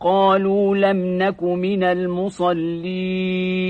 قالوا لم نك من المصلين.